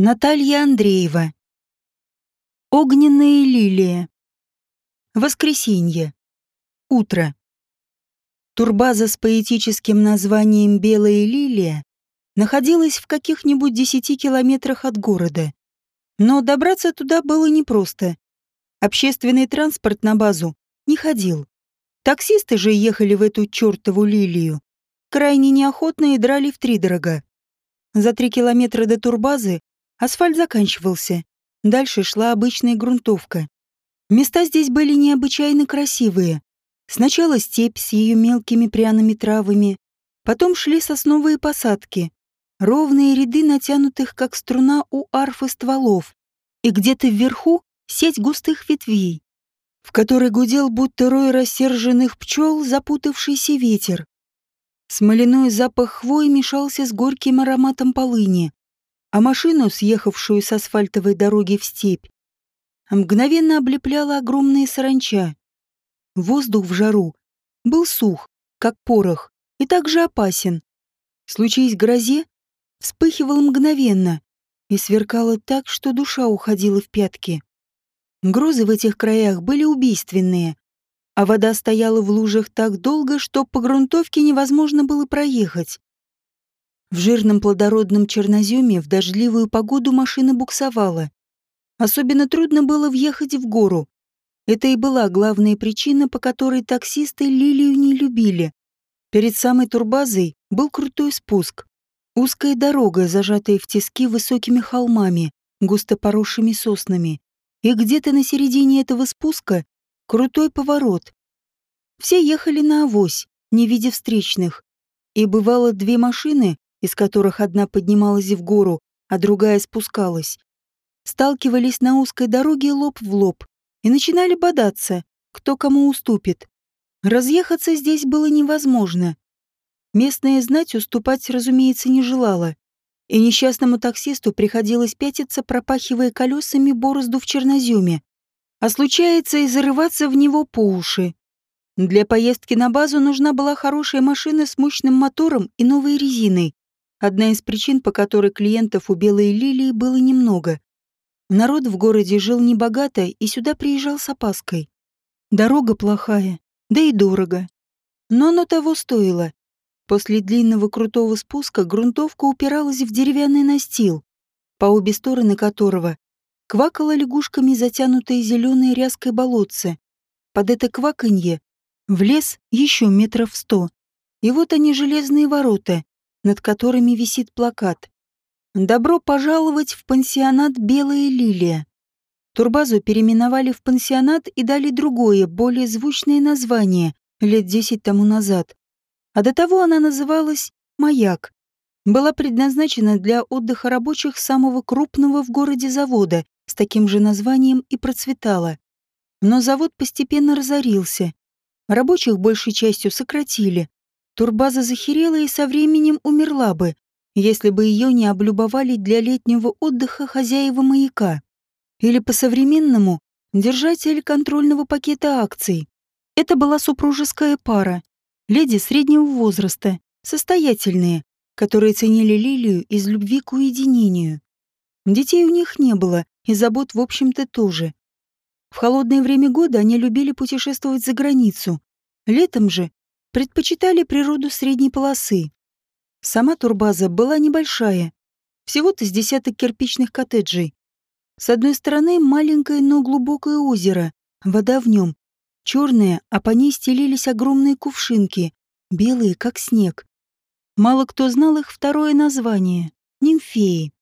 Наталья Андреева. Огненная лилия. Воскресенье. Утро. Турбаза с поэтическим названием «Белая лилия» находилась в каких-нибудь десяти километрах от города. Но добраться туда было непросто. Общественный транспорт на базу не ходил. Таксисты же ехали в эту чертову лилию. Крайне неохотно и драли втридорога. За три километра до турбазы Асфальт заканчивался. Дальше шла обычная грунтовка. Места здесь были необычайно красивые. Сначала степь с ее мелкими пряными травами, потом шли сосновые посадки, ровные ряды натянутых, как струна у арфы стволов, и где-то вверху сеть густых ветвей, в которой гудел будто рой рассерженных пчел запутавшийся ветер. Смоляной запах хвои мешался с горьким ароматом полыни а машину, съехавшую с асфальтовой дороги в степь, мгновенно облепляла огромная саранча. Воздух в жару был сух, как порох, и также опасен. Случаясь грозе, вспыхивал мгновенно и сверкало так, что душа уходила в пятки. Грозы в этих краях были убийственные, а вода стояла в лужах так долго, что по грунтовке невозможно было проехать. В жирном плодородном черноземе в дождливую погоду машина буксовала. Особенно трудно было въехать в гору. Это и была главная причина, по которой таксисты Лилию не любили. Перед самой турбазой был крутой спуск. Узкая дорога, зажатая в тиски высокими холмами, густо поросшими соснами. И где-то на середине этого спуска крутой поворот. Все ехали на авось, не видя встречных. И бывало две машины из которых одна поднималась в гору, а другая спускалась, сталкивались на узкой дороге лоб в лоб и начинали бодаться, кто кому уступит. Разъехаться здесь было невозможно. Местная знать уступать, разумеется, не желала, и несчастному таксисту приходилось пятиться, пропахивая колесами борозду в черноземе, а случается и зарываться в него по уши. Для поездки на базу нужна была хорошая машина с мощным мотором и новой резиной. Одна из причин, по которой клиентов у Белой Лилии было немного. Народ в городе жил небогато и сюда приезжал с опаской. Дорога плохая, да и дорого. Но оно того стоило. После длинного крутого спуска грунтовка упиралась в деревянный настил, по обе стороны которого квакало лягушками затянутое зеленое ряской болотце. Под это кваканье в лес еще метров сто. И вот они железные ворота, над которыми висит плакат. «Добро пожаловать в пансионат «Белая лилия». Турбазу переименовали в пансионат и дали другое, более звучное название лет десять тому назад. А до того она называлась «Маяк». Была предназначена для отдыха рабочих самого крупного в городе завода с таким же названием и процветала. Но завод постепенно разорился. Рабочих большей частью сократили, Турбаза захерела и со временем умерла бы, если бы ее не облюбовали для летнего отдыха хозяева маяка. Или по-современному держатель контрольного пакета акций. Это была супружеская пара, леди среднего возраста, состоятельные, которые ценили Лилию из любви к уединению. Детей у них не было, и забот, в общем-то, тоже. В холодное время года они любили путешествовать за границу. Летом же предпочитали природу средней полосы. Сама турбаза была небольшая, всего-то с десяток кирпичных коттеджей. С одной стороны маленькое, но глубокое озеро, вода в нем, черная, а по ней стелились огромные кувшинки, белые, как снег. Мало кто знал их второе название — нимфеи.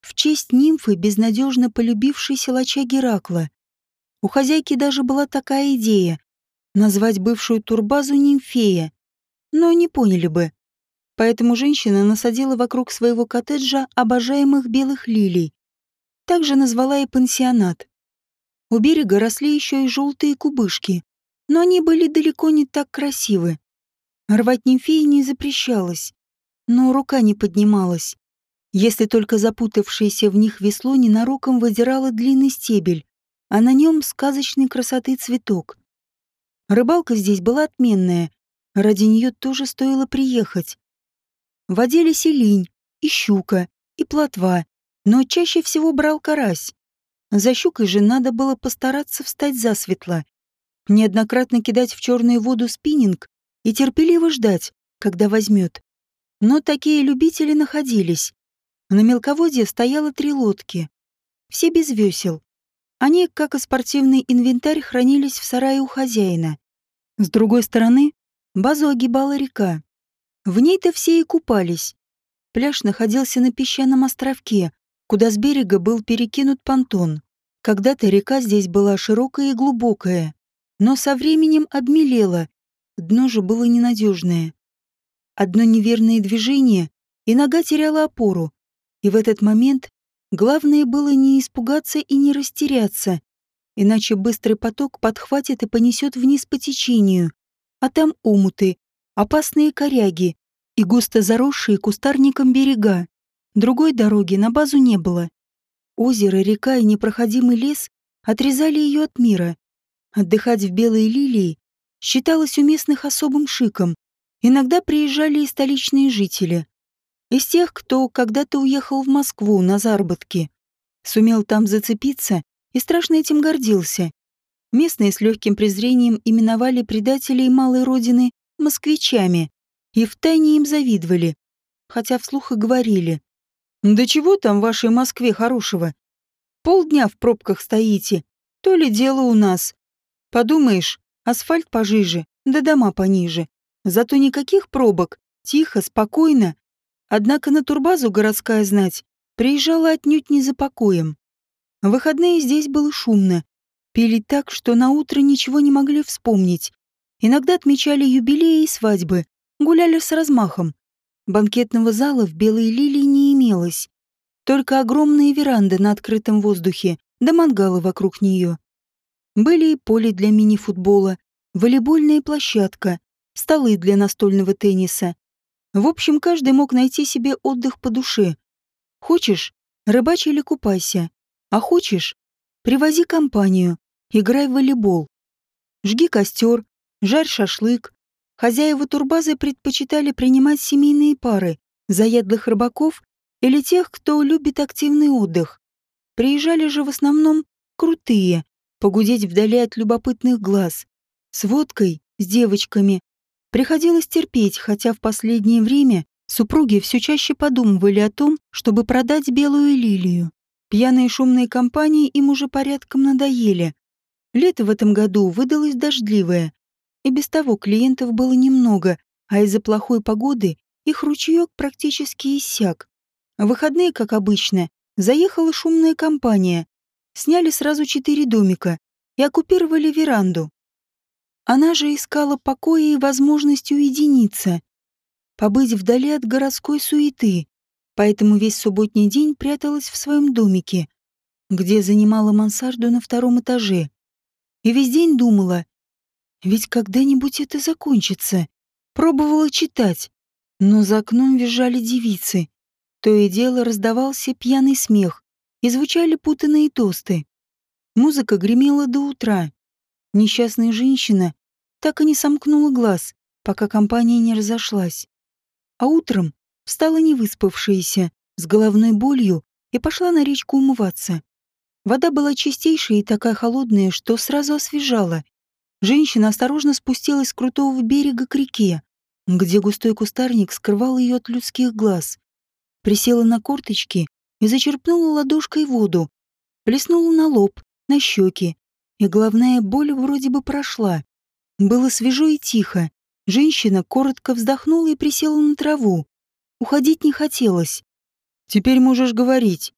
В честь нимфы, безнадежно полюбившей силача Геракла. У хозяйки даже была такая идея назвать бывшую турбазу нимфея, но не поняли бы. Поэтому женщина насадила вокруг своего коттеджа обожаемых белых лилий. Также назвала и пансионат. У берега росли еще и желтые кубышки, но они были далеко не так красивы. Рвать нимфеи не запрещалось, но рука не поднималась, если только запутавшееся в них весло ненароком выдирало длинный стебель, а на нем сказочной красоты цветок. Рыбалка здесь была отменная. Ради нее тоже стоило приехать. Водились и линь, и щука, и плотва, но чаще всего брал карась. За щукой же надо было постараться встать засветло, неоднократно кидать в черную воду спиннинг и терпеливо ждать, когда возьмет. Но такие любители находились. На мелководье стояло три лодки. Все без весел. Они, как и спортивный инвентарь, хранились в сарае у хозяина. С другой стороны, базу огибала река. В ней-то все и купались. Пляж находился на песчаном островке, куда с берега был перекинут понтон. Когда-то река здесь была широкая и глубокая, но со временем обмелела, дно же было ненадежное. Одно неверное движение, и нога теряла опору, и в этот момент главное было не испугаться и не растеряться, иначе быстрый поток подхватит и понесет вниз по течению, а там омуты, опасные коряги и густо заросшие кустарником берега. Другой дороги на базу не было. Озеро, река и непроходимый лес отрезали ее от мира. Отдыхать в Белой Лилии считалось у местных особым шиком. Иногда приезжали и столичные жители. Из тех, кто когда-то уехал в Москву на заработки. Сумел там зацепиться и страшно этим гордился. Местные с легким презрением именовали предателей малой родины москвичами и втайне им завидовали, хотя вслух и говорили. «Да чего там в вашей Москве хорошего? Полдня в пробках стоите, то ли дело у нас. Подумаешь, асфальт пожиже, да дома пониже. Зато никаких пробок, тихо, спокойно. Однако на турбазу городская знать приезжала отнюдь не за покоем. В выходные здесь было шумно, Пили так, что на утро ничего не могли вспомнить. Иногда отмечали юбилеи и свадьбы, гуляли с размахом. Банкетного зала в Белой Лилии не имелось. Только огромные веранды на открытом воздухе, да мангалы вокруг нее. Были и поле для мини-футбола, волейбольная площадка, столы для настольного тенниса. В общем, каждый мог найти себе отдых по душе. Хочешь — рыбачь или купайся. А хочешь — привози компанию, Играй в волейбол. Жги костер, жарь шашлык. Хозяева турбазы предпочитали принимать семейные пары, заядлых рыбаков или тех, кто любит активный отдых. Приезжали же в основном крутые, погудеть вдали от любопытных глаз. С водкой, с девочками. Приходилось терпеть, хотя в последнее время супруги все чаще подумывали о том, чтобы продать белую лилию. Пьяные шумные компании им уже порядком надоели. Лето в этом году выдалось дождливое. И без того клиентов было немного, а из-за плохой погоды их ручеек практически иссяк. В выходные, как обычно, заехала шумная компания. Сняли сразу четыре домика и оккупировали веранду. Она же искала покоя и возможность уединиться, побыть вдали от городской суеты, поэтому весь субботний день пряталась в своем домике, где занимала мансарду на втором этаже и весь день думала, ведь когда-нибудь это закончится. Пробовала читать, но за окном визжали девицы. То и дело раздавался пьяный смех, и звучали путанные тосты. Музыка гремела до утра. Несчастная женщина так и не сомкнула глаз, пока компания не разошлась. А утром встала невыспавшаяся, с головной болью, и пошла на речку умываться. Вода была чистейшая и такая холодная, что сразу освежала. Женщина осторожно спустилась с крутого берега к реке, где густой кустарник скрывал ее от людских глаз. Присела на корточки и зачерпнула ладошкой воду. Плеснула на лоб, на щеки, и головная боль вроде бы прошла. Было свежо и тихо. Женщина коротко вздохнула и присела на траву. Уходить не хотелось. «Теперь можешь говорить»,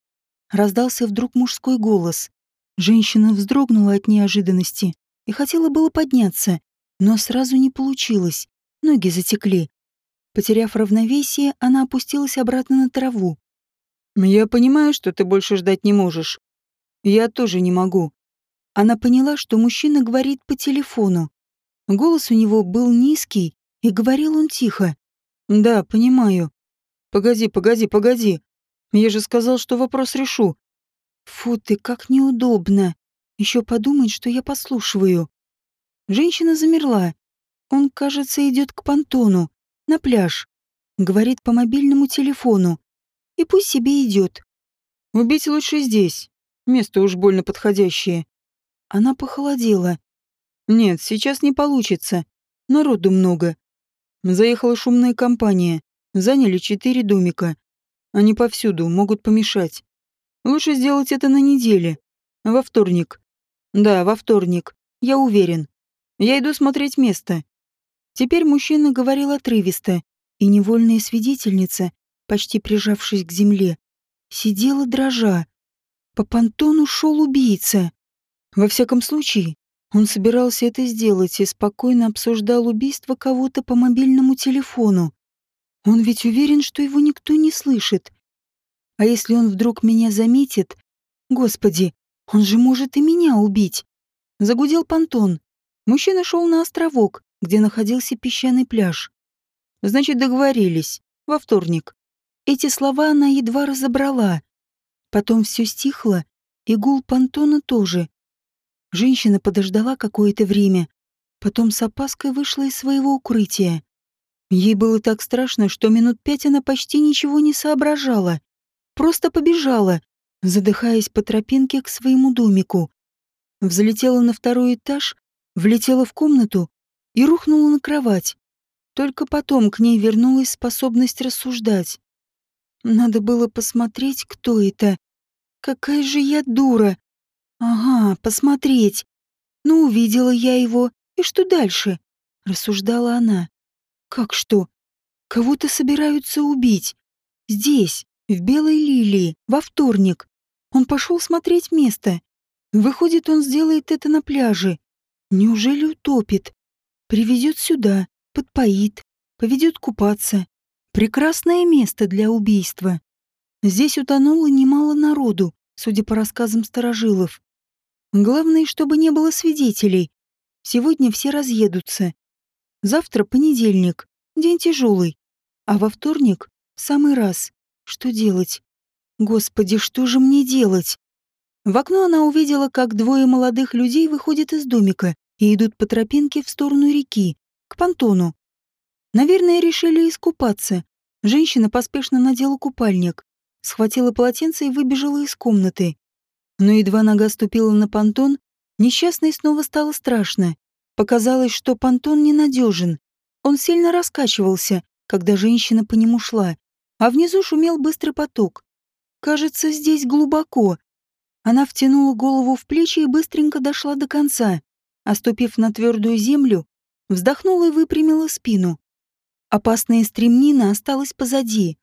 раздался вдруг мужской голос. Женщина вздрогнула от неожиданности и хотела было подняться, но сразу не получилось. Ноги затекли. Потеряв равновесие, она опустилась обратно на траву. «Я понимаю, что ты больше ждать не можешь. Я тоже не могу». Она поняла, что мужчина говорит по телефону. Голос у него был низкий, и говорил он тихо. «Да, понимаю. Погоди, погоди, погоди. Я же сказал, что вопрос решу. Фу ты, как неудобно. Еще подумать, что я послушиваю. Женщина замерла. Он, кажется, идет к понтону, на пляж. Говорит по мобильному телефону. И пусть себе идет. Убить лучше здесь. Место уж больно подходящее. Она похолодела. Нет, сейчас не получится. Народу много. Заехала шумная компания. Заняли четыре домика. Они повсюду, могут помешать. Лучше сделать это на неделе. Во вторник. Да, во вторник. Я уверен. Я иду смотреть место. Теперь мужчина говорил отрывисто, и невольная свидетельница, почти прижавшись к земле, сидела дрожа. По понтону шел убийца. Во всяком случае, он собирался это сделать и спокойно обсуждал убийство кого-то по мобильному телефону. Он ведь уверен, что его никто не слышит. А если он вдруг меня заметит? Господи, он же может и меня убить. Загудел понтон. Мужчина шел на островок, где находился песчаный пляж. Значит, договорились. Во вторник. Эти слова она едва разобрала. Потом все стихло, и гул понтона тоже. Женщина подождала какое-то время, потом с опаской вышла из своего укрытия. Ей было так страшно, что минут пять она почти ничего не соображала. Просто побежала, задыхаясь по тропинке к своему домику. Взлетела на второй этаж, влетела в комнату и рухнула на кровать. Только потом к ней вернулась способность рассуждать. Надо было посмотреть, кто это. Какая же я дура. Ага, посмотреть. Ну, увидела я его. И что дальше? Рассуждала она. Как что? Кого-то собираются убить. Здесь, в Белой Лилии, во вторник. Он пошел смотреть место. Выходит, он сделает это на пляже. Неужели утопит? Приведет сюда, подпоит, поведет купаться. Прекрасное место для убийства. Здесь утонуло немало народу, судя по рассказам старожилов. Главное, чтобы не было свидетелей. Сегодня все разъедутся. Завтра понедельник, день тяжелый. А во вторник — самый раз. Что делать? Господи, что же мне делать? В окно она увидела, как двое молодых людей выходят из домика и идут по тропинке в сторону реки, к понтону. Наверное, решили искупаться. Женщина поспешно надела купальник, схватила полотенце и выбежала из комнаты. Но едва нога ступила на понтон, несчастной снова стало страшно. Показалось, что понтон ненадежен. Он сильно раскачивался, когда женщина по нему шла, а внизу шумел быстрый поток. Кажется, здесь глубоко. Она втянула голову в плечи и быстренько дошла до конца. Оступив на твердую землю, вздохнула и выпрямила спину. Опасная стремнина осталась позади.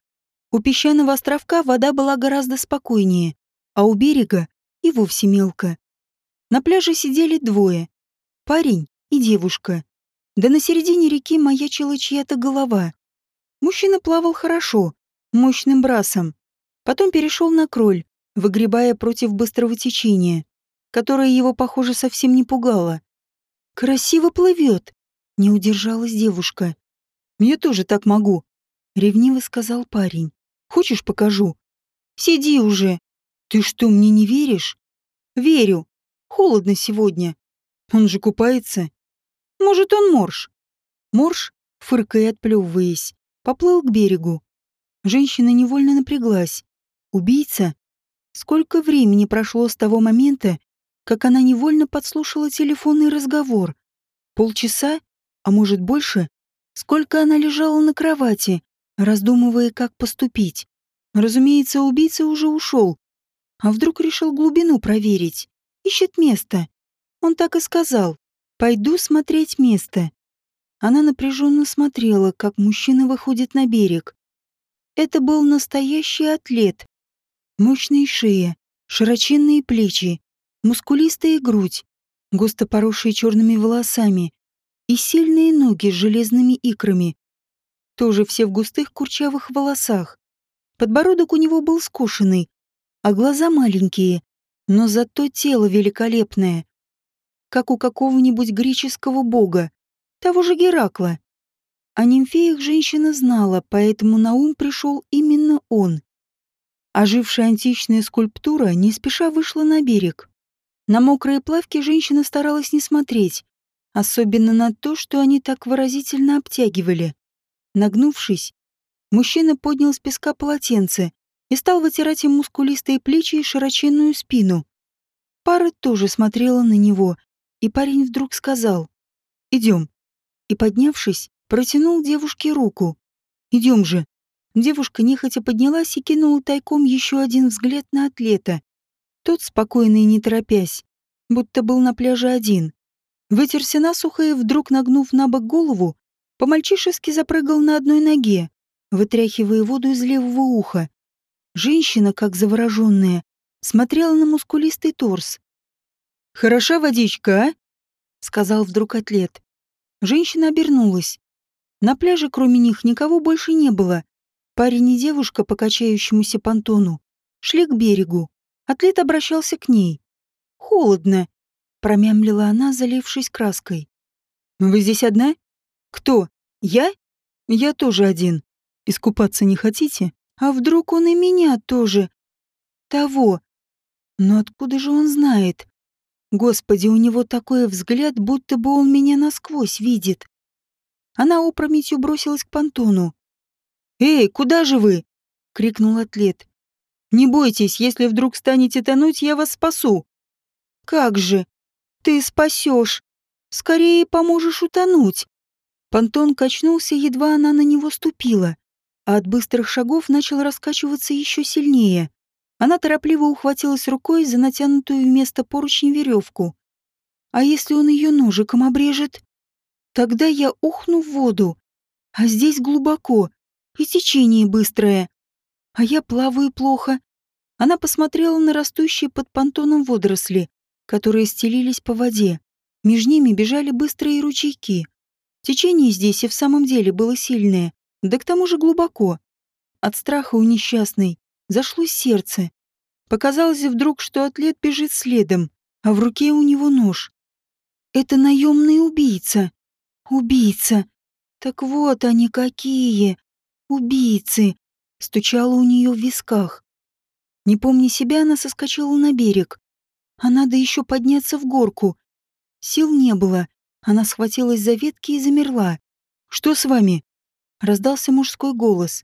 У песчаного островка вода была гораздо спокойнее, а у берега и вовсе мелко. На пляже сидели двое — парень и девушка. Да на середине реки маячила чья-то голова. Мужчина плавал хорошо, мощным брасом. Потом перешел на кроль, выгребая против быстрого течения, которое его, похоже, совсем не пугало. «Красиво плывет!» — не удержалась девушка. «Я тоже так могу», — ревниво сказал парень. Хочешь, покажу? Сиди уже. Ты что, мне не веришь? Верю. Холодно сегодня. Он же купается. Может, он морж? Морж, фыркая и отплевываясь, поплыл к берегу. Женщина невольно напряглась. Убийца? Сколько времени прошло с того момента, как она невольно подслушала телефонный разговор? Полчаса? А может больше? Сколько она лежала на кровати, раздумывая, как поступить. Разумеется, убийца уже ушел. А вдруг решил глубину проверить? Ищет место. Он так и сказал. «Пойду смотреть место». Она напряженно смотрела, как мужчина выходит на берег. Это был настоящий атлет. Мощная шея, широченные плечи, мускулистая грудь, густо поросшие черными волосами и сильные ноги с железными икрами, тоже все в густых курчавых волосах. Подбородок у него был скушенный, а глаза маленькие, но зато тело великолепное, как у какого-нибудь греческого бога, того же Геракла. О нимфеях женщина знала, поэтому на ум пришел именно он. Ожившая античная скульптура не спеша вышла на берег. На мокрые плавки женщина старалась не смотреть, особенно на то, что они так выразительно обтягивали. Нагнувшись, мужчина поднял с песка полотенце, и стал вытирать им мускулистые плечи и широченную спину. Пара тоже смотрела на него, и парень вдруг сказал «Идем». И, поднявшись, протянул девушке руку. «Идем же». Девушка нехотя поднялась и кинула тайком еще один взгляд на атлета. Тот, спокойно и не торопясь, будто был на пляже один, вытерся насухо и, вдруг нагнув на бок голову, по-мальчишески запрыгал на одной ноге, вытряхивая воду из левого уха. Женщина, как завороженная, смотрела на мускулистый торс. «Хороша водичка, а?» — сказал вдруг атлет. Женщина обернулась. На пляже кроме них никого больше не было. Парень и девушка по качающемуся понтону шли к берегу. Атлет обращался к ней. «Холодно», — промямлила она, залившись краской. «Вы здесь одна? Кто? Я? Я тоже один. Искупаться не хотите? А вдруг он и меня тоже? Того. Но откуда же он знает? Господи, у него такой взгляд, будто бы он меня насквозь видит. Она опрометью бросилась к понтону. «Эй, куда же вы?» — крикнул атлет. «Не бойтесь, если вдруг станете тонуть, я вас спасу». «Как же? Ты спасешь. Скорее поможешь утонуть». Понтон качнулся, едва она на него ступила, а от быстрых шагов начал раскачиваться еще сильнее. Она торопливо ухватилась рукой за натянутую вместо поручни веревку. А если он ее ножиком обрежет? Тогда я ухну в воду. А здесь глубоко, и течение быстрое. А я плаваю плохо. Она посмотрела на растущие под понтоном водоросли, которые стелились по воде. Между ними бежали быстрые ручейки. Течение здесь и в самом деле было сильное, да к тому же глубоко. От страха у несчастной зашлось сердце. Показалось вдруг, что атлет бежит следом, а в руке у него нож. Это наемный убийца. Убийца. Так вот они какие. Убийцы. Стучало у нее в висках. Не помня себя, она соскочила на берег. А надо еще подняться в горку. Сил не было. Она схватилась за ветки и замерла. «Что с вами?» Раздался мужской голос.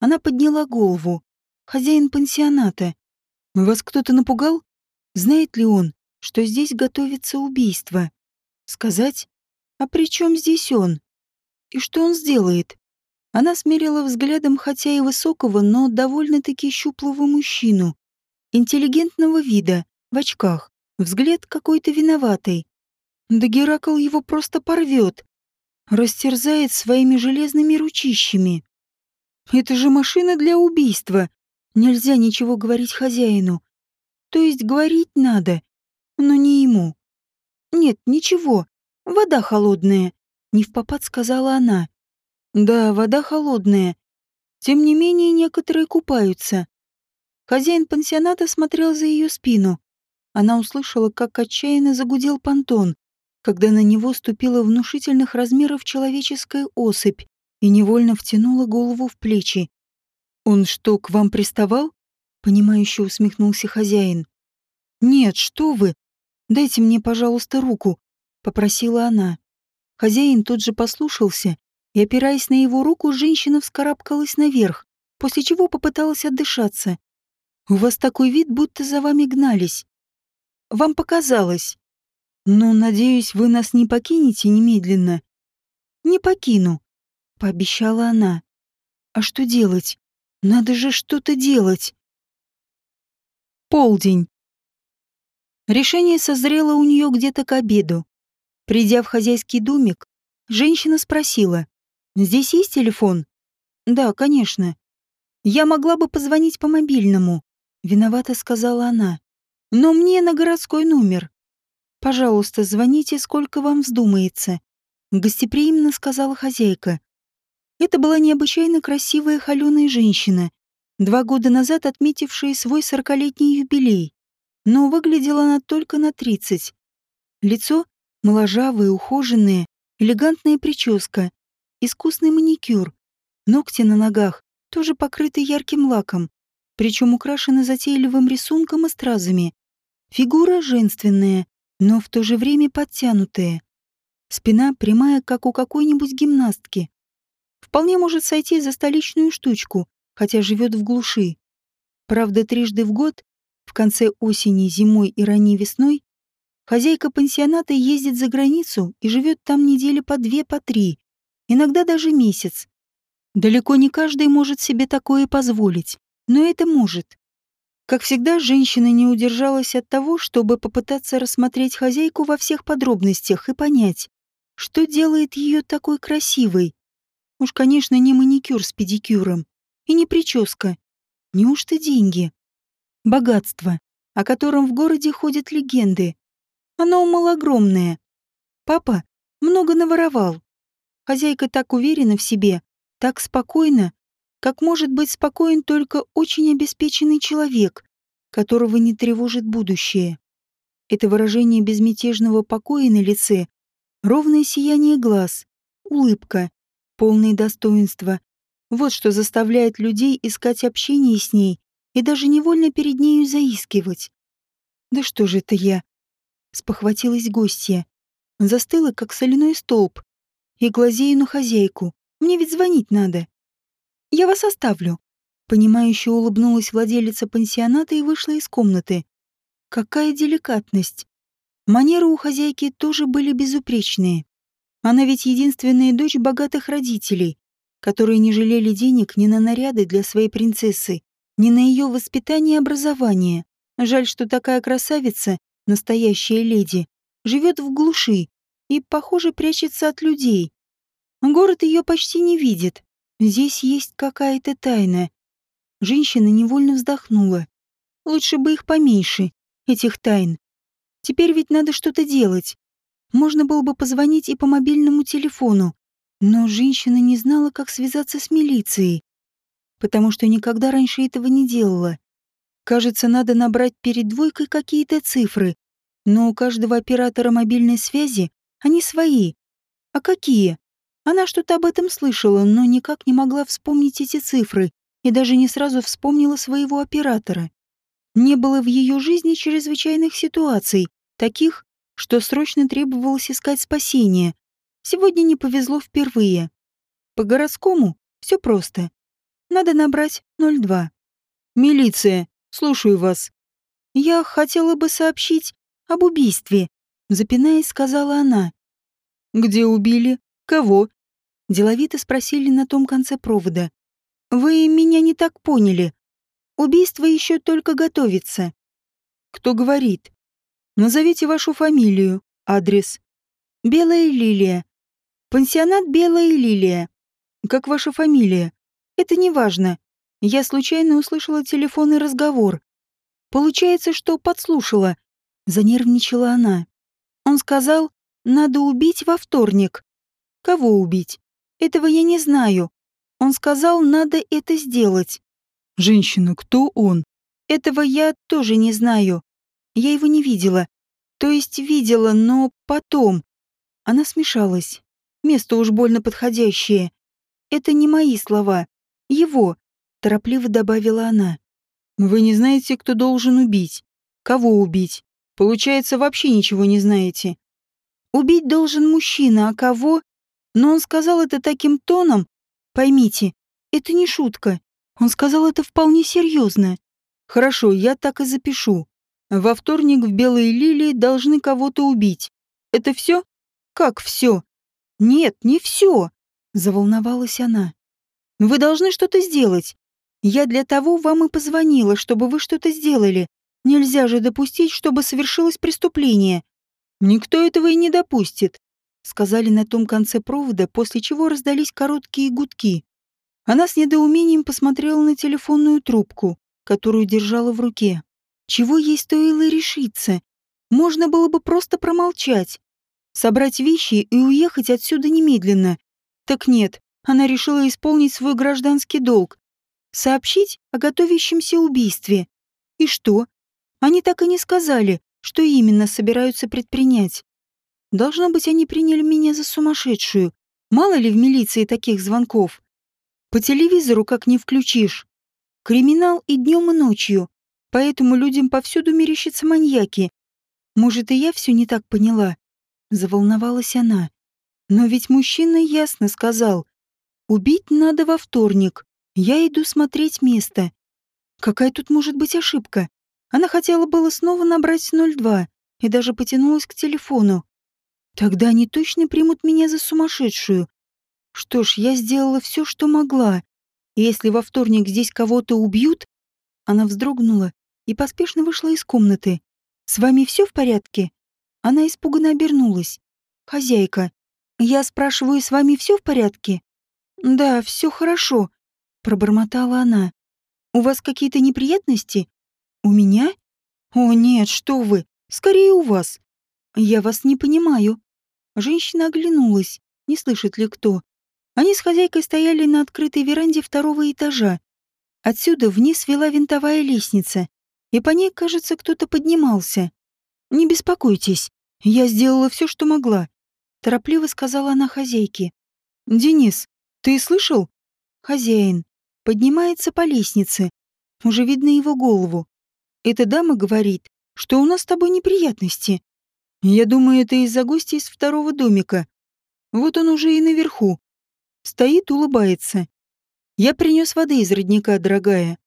Она подняла голову. Хозяин пансионата. Вас кто-то напугал? Знает ли он, что здесь готовится убийство? Сказать? А при чем здесь он? И что он сделает? Она смерила взглядом хотя и высокого, но довольно-таки щуплого мужчину. Интеллигентного вида, в очках. Взгляд какой-то виноватый. Да Геракл его просто порвет. Растерзает своими железными ручищами. Это же машина для убийства. Нельзя ничего говорить хозяину. То есть говорить надо, но не ему. Нет, ничего. Вода холодная. Не в попад сказала она. Да, вода холодная. Тем не менее, некоторые купаются. Хозяин пансионата смотрел за ее спину. Она услышала, как отчаянно загудел понтон, когда на него ступила внушительных размеров человеческая особь и невольно втянула голову в плечи. «Он что, к вам приставал?» — понимающе усмехнулся хозяин. «Нет, что вы! Дайте мне, пожалуйста, руку», — попросила она. Хозяин тут же послушался, и, опираясь на его руку, женщина вскарабкалась наверх, после чего попыталась отдышаться. «У вас такой вид, будто за вами гнались. Вам показалось. Но, надеюсь, вы нас не покинете немедленно». «Не покину», — пообещала она. «А что делать? Надо же что-то делать. Полдень. Решение созрело у нее где-то к обеду. Придя в хозяйский домик, женщина спросила, «Здесь есть телефон?» «Да, конечно». «Я могла бы позвонить по мобильному», — виновата сказала она. «Но мне на городской номер». «Пожалуйста, звоните, сколько вам вздумается», — гостеприимно сказала хозяйка. Это была необычайно красивая холеная женщина, два года назад отметившая свой сорокалетний юбилей. Но выглядела она только на тридцать. Лицо моложавое, ухоженное, элегантная прическа, искусный маникюр, ногти на ногах тоже покрыты ярким лаком, причем украшены затейливым рисунком и стразами. Фигура женственная, но в то же время подтянутая. Спина прямая, как у какой-нибудь гимнастки. Вполне может сойти за столичную штучку, хотя живет в глуши. Правда, трижды в год, в конце осени, зимой и ранней весной, хозяйка пансионата ездит за границу и живет там недели по две, по три, иногда даже месяц. Далеко не каждый может себе такое позволить, но это может. Как всегда, женщина не удержалась от того, чтобы попытаться рассмотреть хозяйку во всех подробностях и понять, что делает ее такой красивой. Уж, конечно, не маникюр с педикюром и не прическа. Неужто деньги? Богатство, о котором в городе ходят легенды. Оно малогромное. Папа много наворовал. Хозяйка так уверена в себе, так спокойна, как может быть спокоен только очень обеспеченный человек, которого не тревожит будущее. Это выражение безмятежного покоя на лице, ровное сияние глаз, улыбка, полное достоинство. Вот что заставляет людей искать общение с ней и даже невольно перед нею заискивать. «Да что же это я?» Спохватилась гостья. Застыла, как соляной столб, и глазею на хозяйку. Мне ведь звонить надо. Я вас оставлю». Понимающе улыбнулась владелица пансионата и вышла из комнаты. Какая деликатность. Манеры у хозяйки тоже были безупречные. Она ведь единственная дочь богатых родителей, которые не жалели денег ни на наряды для своей принцессы, ни на ее воспитание и образование. Жаль, что такая красавица, настоящая леди, живет в глуши и, похоже, прячется от людей. Город ее почти не видит, Здесь есть какая-то тайна. Женщина невольно вздохнула. Лучше бы их поменьше, этих тайн. Теперь ведь надо что-то делать. Можно было бы позвонить и по мобильному телефону, но женщина не знала, как связаться с милицией, потому что никогда раньше этого не делала. Кажется, надо набрать перед двойкой какие-то цифры, но у каждого оператора мобильной связи они свои. А какие? Она что-то об этом слышала, но никак не могла вспомнить эти цифры и даже не сразу вспомнила своего оператора. Не было в ее жизни чрезвычайных ситуаций, таких, что срочно требовалось искать спасение. Сегодня не повезло впервые. По городскому все просто. Надо набрать 02. «Милиция, слушаю вас». «Я хотела бы сообщить об убийстве», — запинаясь, сказала она. «Где убили? Кого?» Деловито спросили на том конце провода. «Вы меня не так поняли. Убийство еще только готовится». «Кто говорит?» «Назовите вашу фамилию, адрес». «Белая лилия». «Пансионат Белая лилия». «Как ваша фамилия?» «Это не важно. Я случайно услышала телефонный разговор. Получается, что подслушала». Занервничала она. Он сказал, надо убить во вторник. Кого убить? Этого я не знаю. Он сказал, надо это сделать. Женщина, кто он? Этого я тоже не знаю. Я его не видела. То есть видела, но потом. Она смешалась. Место уж больно подходящее. Это не мои слова. Его, торопливо добавила она. Вы не знаете, кто должен убить. Кого убить? Получается, вообще ничего не знаете. Убить должен мужчина, а кого но он сказал это таким тоном. Поймите, это не шутка. Он сказал это вполне серьезно. Хорошо, я так и запишу. Во вторник в Белой Лилии должны кого-то убить. Это все? Как все? Нет, не все. Заволновалась она. Вы должны что-то сделать. Я для того вам и позвонила, чтобы вы что-то сделали. Нельзя же допустить, чтобы совершилось преступление. Никто этого и не допустит сказали на том конце провода, после чего раздались короткие гудки. Она с недоумением посмотрела на телефонную трубку, которую держала в руке. Чего ей стоило решиться? Можно было бы просто промолчать, собрать вещи и уехать отсюда немедленно. Так нет, она решила исполнить свой гражданский долг. Сообщить о готовящемся убийстве. И что? Они так и не сказали, что именно собираются предпринять. Должно быть, они приняли меня за сумасшедшую. Мало ли в милиции таких звонков. По телевизору как не включишь. Криминал и днем, и ночью. Поэтому людям повсюду мерещатся маньяки. Может, и я все не так поняла? Заволновалась она. Но ведь мужчина ясно сказал. Убить надо во вторник. Я иду смотреть место. Какая тут может быть ошибка? Она хотела было снова набрать 02 и даже потянулась к телефону. Тогда они точно примут меня за сумасшедшую. Что ж, я сделала все, что могла. Если во вторник здесь кого-то убьют... Она вздрогнула и поспешно вышла из комнаты. «С вами все в порядке?» Она испуганно обернулась. «Хозяйка, я спрашиваю, с вами все в порядке?» «Да, все хорошо», — пробормотала она. «У вас какие-то неприятности?» «У меня?» «О, нет, что вы! Скорее у вас!» «Я вас не понимаю». Женщина оглянулась, не слышит ли кто. Они с хозяйкой стояли на открытой веранде второго этажа. Отсюда вниз вела винтовая лестница, и по ней, кажется, кто-то поднимался. «Не беспокойтесь, я сделала все, что могла», — торопливо сказала она хозяйке. «Денис, ты слышал?» «Хозяин. Поднимается по лестнице. Уже видно его голову. Эта дама говорит, что у нас с тобой неприятности. Я думаю, это из-за гостя из второго домика. Вот он уже и наверху. Стоит, улыбается. Я принес воды из родника, дорогая.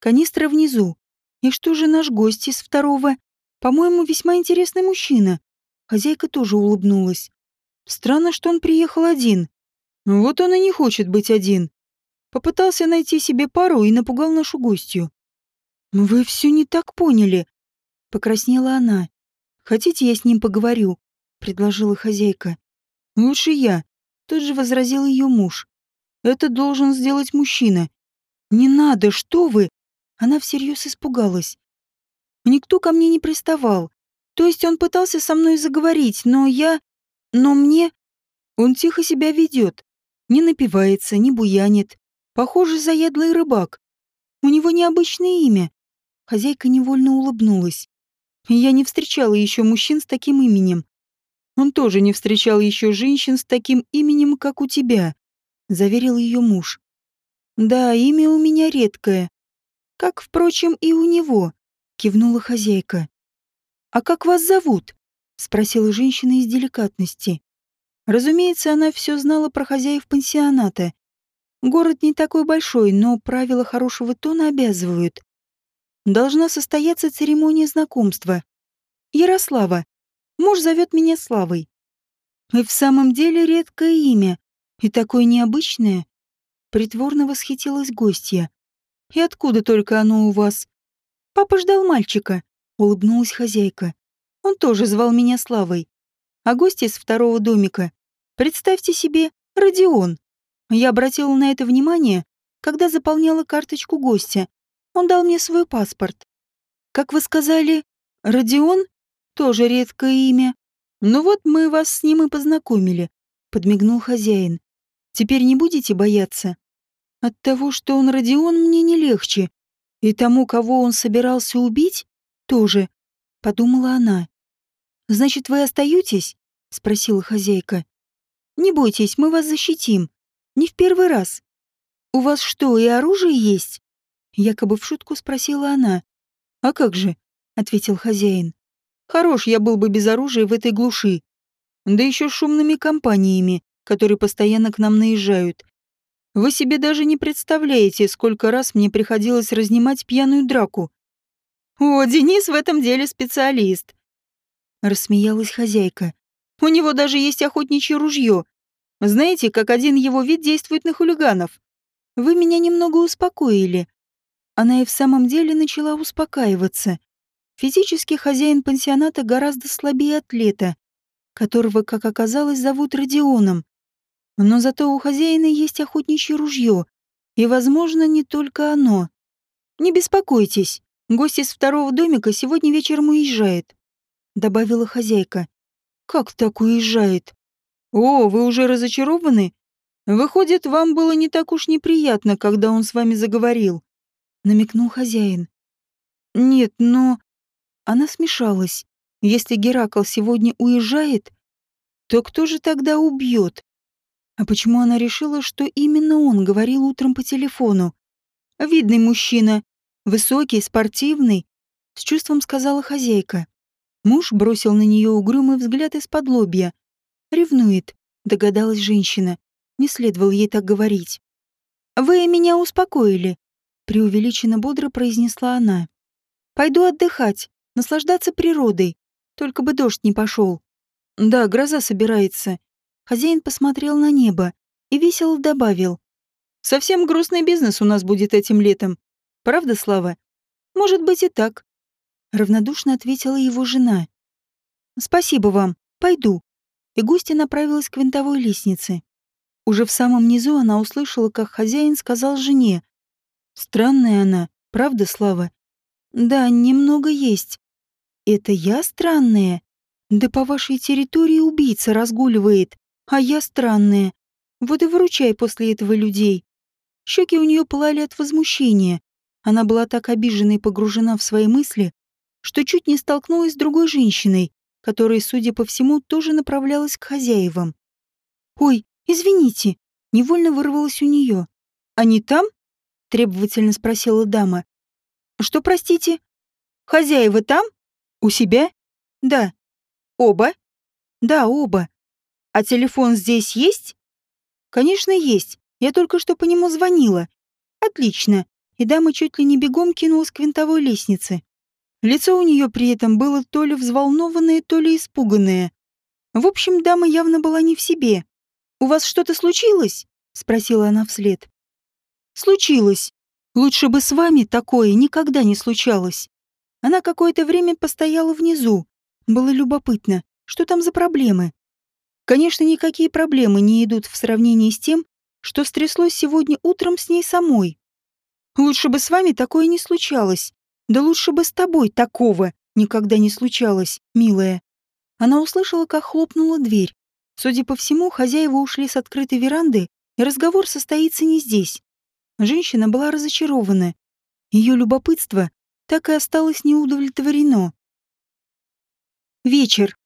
Канистра внизу. И что же наш гость из второго? По-моему, весьма интересный мужчина. Хозяйка тоже улыбнулась. Странно, что он приехал один. Вот он и не хочет быть один. Попытался найти себе пару и напугал нашу гостью. «Вы все не так поняли», — покраснела она. «Хотите, я с ним поговорю?» — предложила хозяйка. «Лучше я», — тут же возразил ее муж. «Это должен сделать мужчина». «Не надо, что вы!» Она всерьез испугалась. «Никто ко мне не приставал. То есть он пытался со мной заговорить, но я... Но мне... Он тихо себя ведет. Не напивается, не буянит. Похоже, заядлый рыбак. У него необычное имя. Хозяйка невольно улыбнулась. Я не встречала еще мужчин с таким именем. Он тоже не встречал еще женщин с таким именем, как у тебя, заверил ее муж. Да, имя у меня редкое. Как, впрочем, и у него, кивнула хозяйка. А как вас зовут? спросила женщина из деликатности. Разумеется, она все знала про хозяев пансионата. Город не такой большой, но правила хорошего тона обязывают должна состояться церемония знакомства. Ярослава. Муж зовет меня Славой. И в самом деле редкое имя. И такое необычное. Притворно восхитилась гостья. И откуда только оно у вас? Папа ждал мальчика, улыбнулась хозяйка. Он тоже звал меня Славой. А гость из второго домика, представьте себе, Родион. Я обратила на это внимание, когда заполняла карточку гостя, он дал мне свой паспорт. Как вы сказали, Родион? Тоже редкое имя. Ну вот мы вас с ним и познакомили, подмигнул хозяин. Теперь не будете бояться? От того, что он Родион, мне не легче. И тому, кого он собирался убить, тоже, подумала она. Значит, вы остаетесь? спросила хозяйка. Не бойтесь, мы вас защитим. Не в первый раз. У вас что, и оружие есть? Якобы в шутку спросила она. «А как же?» — ответил хозяин. «Хорош я был бы без оружия в этой глуши. Да еще шумными компаниями, которые постоянно к нам наезжают. Вы себе даже не представляете, сколько раз мне приходилось разнимать пьяную драку. О, Денис в этом деле специалист. Рассмеялась хозяйка. У него даже есть охотничье ружье. Знаете, как один его вид действует на хулиганов? Вы меня немного успокоили она и в самом деле начала успокаиваться. Физически хозяин пансионата гораздо слабее атлета, которого, как оказалось, зовут Родионом. Но зато у хозяина есть охотничье ружье, и, возможно, не только оно. «Не беспокойтесь, гость из второго домика сегодня вечером уезжает», — добавила хозяйка. «Как так уезжает?» «О, вы уже разочарованы? Выходит, вам было не так уж неприятно, когда он с вами заговорил намекнул хозяин. Нет, но... Она смешалась. Если Геракл сегодня уезжает, то кто же тогда убьет? А почему она решила, что именно он говорил утром по телефону? Видный мужчина, высокий, спортивный, с чувством сказала хозяйка. Муж бросил на нее угрюмый взгляд из-под лобья. Ревнует, догадалась женщина. Не следовало ей так говорить. «Вы меня успокоили», преувеличенно бодро произнесла она. «Пойду отдыхать, наслаждаться природой. Только бы дождь не пошел. Да, гроза собирается». Хозяин посмотрел на небо и весело добавил. «Совсем грустный бизнес у нас будет этим летом. Правда, Слава?» «Может быть и так», — равнодушно ответила его жена. «Спасибо вам. Пойду». И гостья направилась к винтовой лестнице. Уже в самом низу она услышала, как хозяин сказал жене. «Странная она, правда, Слава?» «Да, немного есть». «Это я странная?» «Да по вашей территории убийца разгуливает, а я странная. Вот и выручай после этого людей». Щеки у нее пылали от возмущения. Она была так обижена и погружена в свои мысли, что чуть не столкнулась с другой женщиной, которая, судя по всему, тоже направлялась к хозяевам. «Ой, извините», — невольно вырвалась у нее. «Они там?» — требовательно спросила дама. «Что, простите? Хозяева там? У себя?» «Да». «Оба?» «Да, оба. А телефон здесь есть?» «Конечно, есть. Я только что по нему звонила». «Отлично». И дама чуть ли не бегом кинулась к винтовой лестнице. Лицо у нее при этом было то ли взволнованное, то ли испуганное. В общем, дама явно была не в себе. «У вас что-то случилось?» — спросила она вслед. «Случилось. Лучше бы с вами такое никогда не случалось». Она какое-то время постояла внизу. Было любопытно, что там за проблемы. Конечно, никакие проблемы не идут в сравнении с тем, что стряслось сегодня утром с ней самой. Лучше бы с вами такое не случалось. Да лучше бы с тобой такого никогда не случалось, милая. Она услышала, как хлопнула дверь. Судя по всему, хозяева ушли с открытой веранды, и разговор состоится не здесь. Женщина была разочарована. Ее любопытство так и осталось неудовлетворено. Вечер.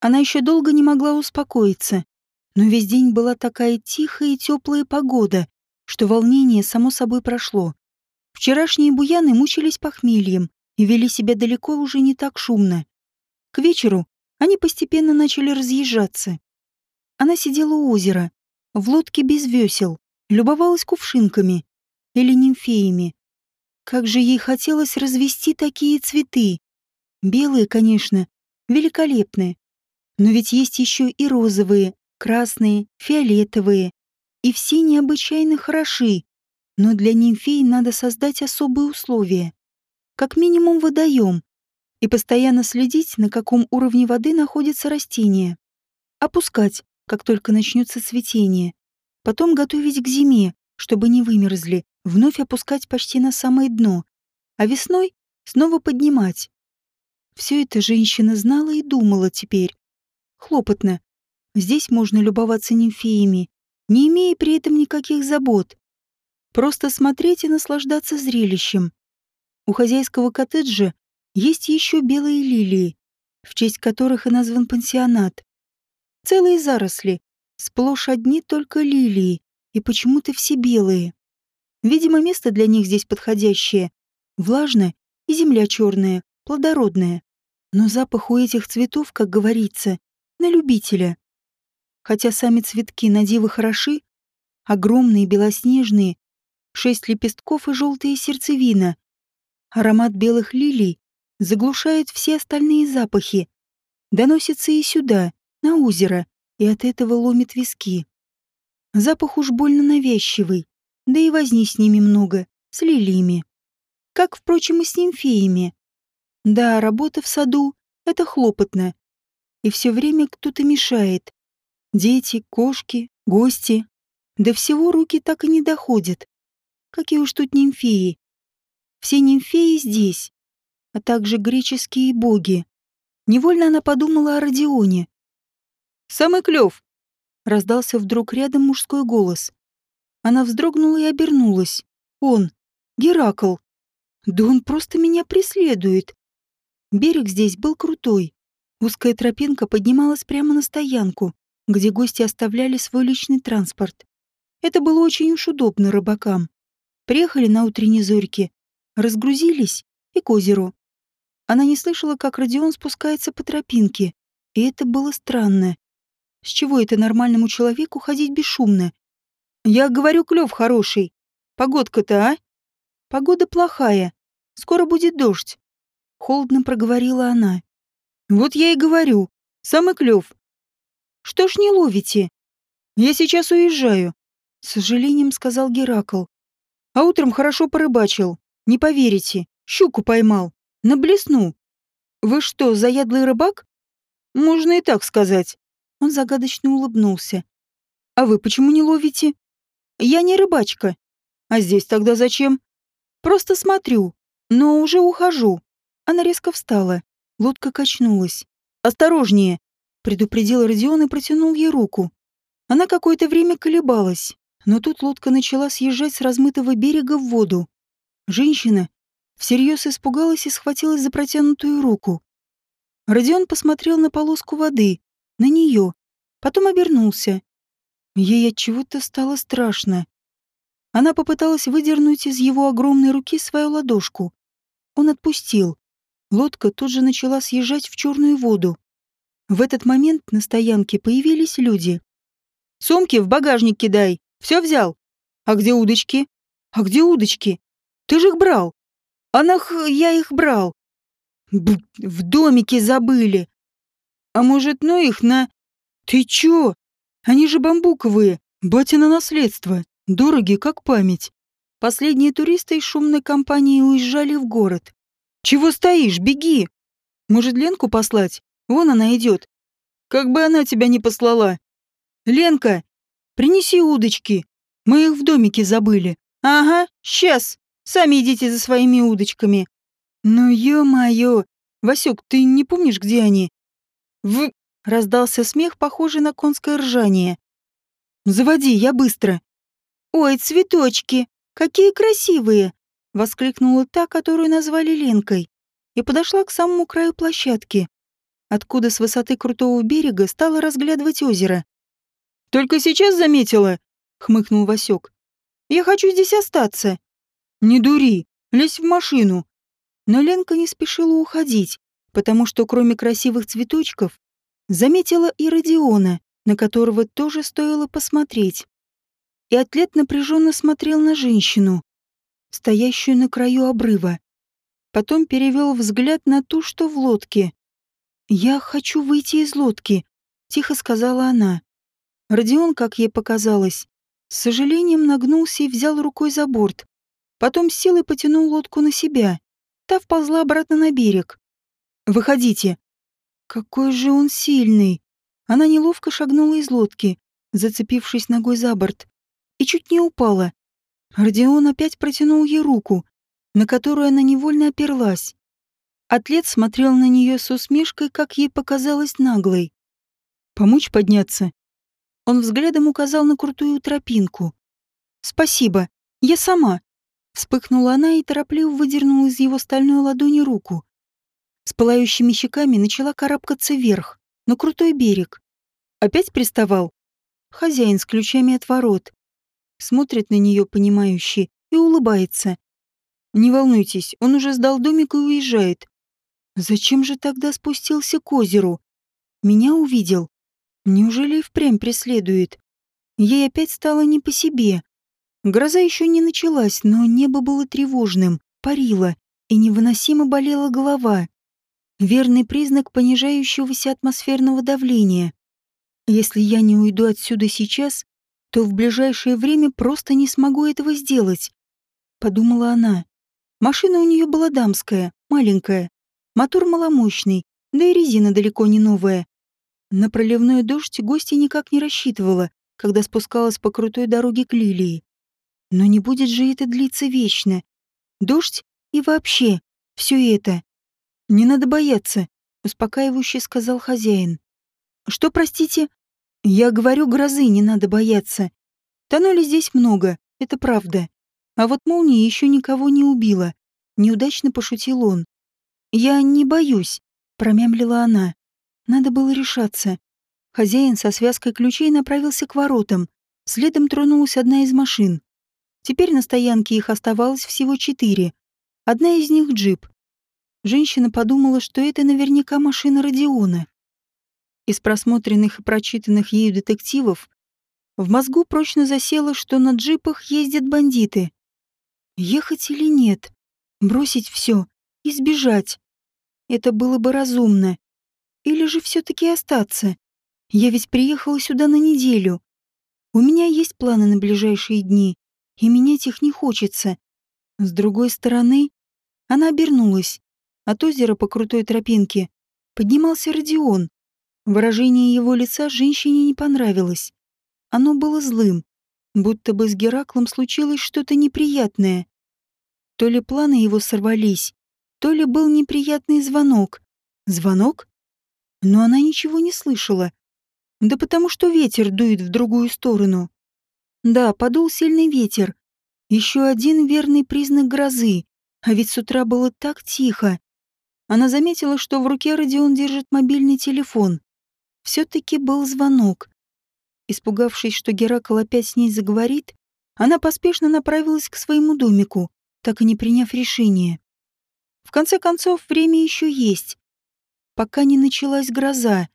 Она еще долго не могла успокоиться, но весь день была такая тихая и теплая погода, что волнение само собой прошло. Вчерашние буяны мучились похмельем и вели себя далеко уже не так шумно. К вечеру они постепенно начали разъезжаться. Она сидела у озера, в лодке без весел, любовалась кувшинками или нимфеями. Как же ей хотелось развести такие цветы. Белые, конечно, великолепные. Но ведь есть еще и розовые, красные, фиолетовые. И все необычайно хороши. Но для нимфей надо создать особые условия. Как минимум водоем. И постоянно следить, на каком уровне воды находится растение. Опускать, как только начнется цветение. Потом готовить к зиме, чтобы не вымерзли. Вновь опускать почти на самое дно. А весной снова поднимать. Все это женщина знала и думала теперь. Хлопотно. Здесь можно любоваться нимфеями, не имея при этом никаких забот. Просто смотреть и наслаждаться зрелищем. У хозяйского коттеджа есть еще белые лилии, в честь которых и назван пансионат. Целые заросли, сплошь одни только лилии, и почему-то все белые. Видимо, место для них здесь подходящее. Влажное и земля черная, плодородная. Но запах у этих цветов, как говорится, на любителя. Хотя сами цветки на диво хороши, огромные, белоснежные, шесть лепестков и желтые сердцевина. Аромат белых лилий заглушает все остальные запахи. Доносится и сюда, на озеро, и от этого ломит виски. Запах уж больно навязчивый, да и возни с ними много, с лилиями. Как, впрочем, и с нимфеями. Да, работа в саду — это хлопотно. И все время кто-то мешает. Дети, кошки, гости. До всего руки так и не доходят. Какие уж тут нимфеи. Все нимфеи здесь, а также греческие боги. Невольно она подумала о Родионе. «Самый клёв!» — раздался вдруг рядом мужской голос. Она вздрогнула и обернулась. «Он! Геракл! Да он просто меня преследует!» Берег здесь был крутой. Узкая тропинка поднималась прямо на стоянку, где гости оставляли свой личный транспорт. Это было очень уж удобно рыбакам. Приехали на утренней зорьке, разгрузились и к озеру. Она не слышала, как Родион спускается по тропинке, и это было странно. С чего это нормальному человеку ходить бесшумно? Я говорю, клев хороший. Погодка-то, а? Погода плохая. Скоро будет дождь. Холодно проговорила она. Вот я и говорю. Самый клев. Что ж не ловите? Я сейчас уезжаю. С сожалением сказал Геракл. А утром хорошо порыбачил. Не поверите. Щуку поймал. На блесну. Вы что, заядлый рыбак? Можно и так сказать. Он загадочно улыбнулся. А вы почему не ловите? Я не рыбачка. А здесь тогда зачем? Просто смотрю, но уже ухожу. Она резко встала. Лодка качнулась. «Осторожнее!» — предупредил Родион и протянул ей руку. Она какое-то время колебалась, но тут лодка начала съезжать с размытого берега в воду. Женщина всерьез испугалась и схватилась за протянутую руку. Родион посмотрел на полоску воды, на нее, потом обернулся. Ей от чего-то стало страшно. Она попыталась выдернуть из его огромной руки свою ладошку. Он отпустил. Лодка тут же начала съезжать в черную воду. В этот момент на стоянке появились люди. «Сумки в багажник кидай. Все взял. А где удочки? А где удочки? Ты же их брал. Анах, я их брал. Б в домике забыли. А может, ну их на... Ты чё? Они же бамбуковые. Батина наследство. Дорогие, как память. Последние туристы из шумной компании уезжали в город. Чего стоишь? Беги! Может, Ленку послать? Вон она идет. Как бы она тебя не послала. Ленка, принеси удочки. Мы их в домике забыли. Ага, сейчас. Сами идите за своими удочками. Ну, ё-моё. Васюк, ты не помнишь, где они? В... Раздался смех, похожий на конское ржание. Заводи, я быстро. Ой, цветочки, какие красивые воскликнула та, которую назвали Ленкой, и подошла к самому краю площадки, откуда с высоты крутого берега стала разглядывать озеро. «Только сейчас заметила?» — хмыкнул Васек. «Я хочу здесь остаться». «Не дури, лезь в машину». Но Ленка не спешила уходить, потому что кроме красивых цветочков заметила и Родиона, на которого тоже стоило посмотреть. И атлет напряженно смотрел на женщину, стоящую на краю обрыва. Потом перевел взгляд на ту, что в лодке. «Я хочу выйти из лодки», — тихо сказала она. Родион, как ей показалось, с сожалением нагнулся и взял рукой за борт. Потом с силой потянул лодку на себя. Та вползла обратно на берег. «Выходите». «Какой же он сильный!» Она неловко шагнула из лодки, зацепившись ногой за борт, и чуть не упала. Родион опять протянул ей руку, на которую она невольно оперлась. Атлет смотрел на нее с усмешкой, как ей показалось наглой. «Помочь подняться?» Он взглядом указал на крутую тропинку. «Спасибо, я сама», — вспыхнула она и торопливо выдернула из его стальной ладони руку. С пылающими щеками начала карабкаться вверх, на крутой берег. Опять приставал? Хозяин с ключами от ворот смотрит на нее понимающе и улыбается. «Не волнуйтесь, он уже сдал домик и уезжает. Зачем же тогда спустился к озеру? Меня увидел. Неужели и впрямь преследует? Ей опять стало не по себе. Гроза еще не началась, но небо было тревожным, парило, и невыносимо болела голова. Верный признак понижающегося атмосферного давления. Если я не уйду отсюда сейчас, то в ближайшее время просто не смогу этого сделать. Подумала она. Машина у нее была дамская, маленькая. Мотор маломощный, да и резина далеко не новая. На проливной дождь гостья никак не рассчитывала, когда спускалась по крутой дороге к Лилии. Но не будет же это длиться вечно. Дождь и вообще все это. Не надо бояться, успокаивающе сказал хозяин. Что, простите? Я говорю, грозы не надо бояться. Тонули здесь много, это правда. А вот молния еще никого не убила. Неудачно пошутил он. Я не боюсь, промямлила она. Надо было решаться. Хозяин со связкой ключей направился к воротам. Следом тронулась одна из машин. Теперь на стоянке их оставалось всего четыре. Одна из них — джип. Женщина подумала, что это наверняка машина Родиона. Из просмотренных и прочитанных ею детективов в мозгу прочно засело, что на джипах ездят бандиты. Ехать или нет? Бросить все и сбежать? Это было бы разумно. Или же все-таки остаться? Я ведь приехала сюда на неделю. У меня есть планы на ближайшие дни, и менять их не хочется. С другой стороны, она обернулась. От озера по крутой тропинке поднимался Родион. Выражение его лица женщине не понравилось. Оно было злым, будто бы с Гераклом случилось что-то неприятное. То ли планы его сорвались, то ли был неприятный звонок. Звонок? Но она ничего не слышала. Да потому что ветер дует в другую сторону. Да, подул сильный ветер. Еще один верный признак грозы. А ведь с утра было так тихо. Она заметила, что в руке Родион держит мобильный телефон. Все-таки был звонок. Испугавшись, что Геракл опять с ней заговорит, она поспешно направилась к своему домику, так и не приняв решения. В конце концов, время еще есть. Пока не началась гроза,